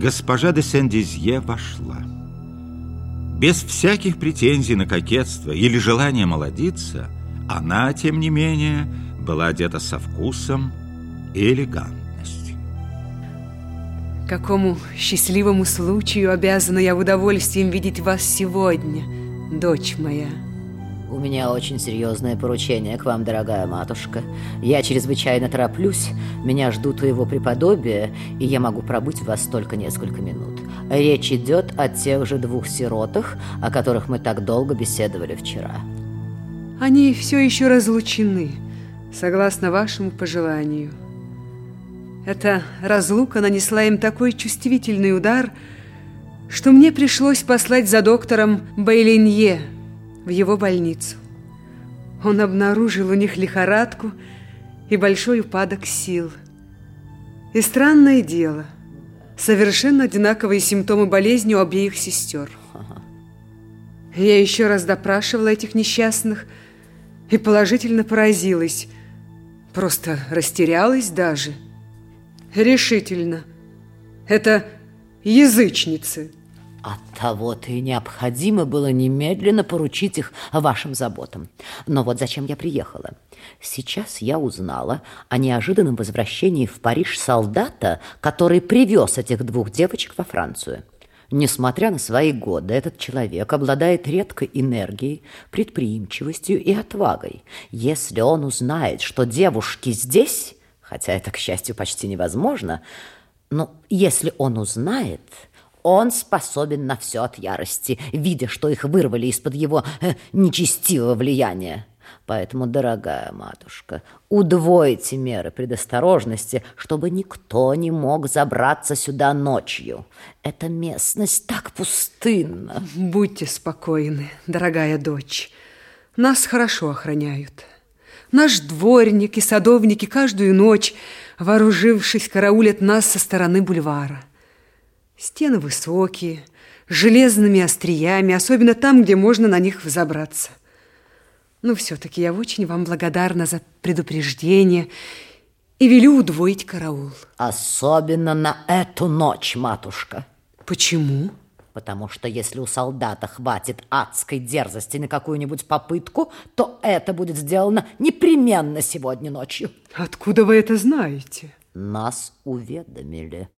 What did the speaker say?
Госпожа де Сен-Дизье вошла. Без всяких претензий на кокетство или желания молодиться, она, тем не менее, была одета со вкусом и элегантностью. Какому счастливому случаю обязана я в удовольствием видеть вас сегодня, дочь моя. У меня очень серьезное поручение к вам, дорогая матушка. Я чрезвычайно тороплюсь, меня ждут его преподобия, и я могу пробыть у вас только несколько минут. Речь идет о тех же двух сиротах, о которых мы так долго беседовали вчера. Они все еще разлучены, согласно вашему пожеланию. Эта разлука нанесла им такой чувствительный удар, что мне пришлось послать за доктором Бейлинье в его больницу. Он обнаружил у них лихорадку и большой упадок сил. И странное дело, совершенно одинаковые симптомы болезни у обеих сестер. Я еще раз допрашивала этих несчастных и положительно поразилась, просто растерялась даже. Решительно. Это язычницы. От того-то и необходимо было немедленно поручить их вашим заботам. Но вот зачем я приехала. Сейчас я узнала о неожиданном возвращении в Париж солдата, который привез этих двух девочек во Францию. Несмотря на свои годы, этот человек обладает редкой энергией, предприимчивостью и отвагой. Если он узнает, что девушки здесь, хотя это, к счастью, почти невозможно, но если он узнает, он способен на все от ярости, видя, что их вырвали из-под его э, нечестивого влияния. Поэтому, дорогая матушка, удвойте меры предосторожности, чтобы никто не мог забраться сюда ночью. Эта местность так пустынна. Будьте спокойны, дорогая дочь. Нас хорошо охраняют. Наш дворник и садовники каждую ночь, вооружившись, караулят нас со стороны бульвара. Стены высокие, с железными остриями, особенно там, где можно на них взобраться. Но все-таки я очень вам благодарна за предупреждение и велю удвоить караул. Особенно на эту ночь, матушка. Почему? Потому что если у солдата хватит адской дерзости на какую-нибудь попытку, то это будет сделано непременно сегодня ночью. Откуда вы это знаете? Нас уведомили.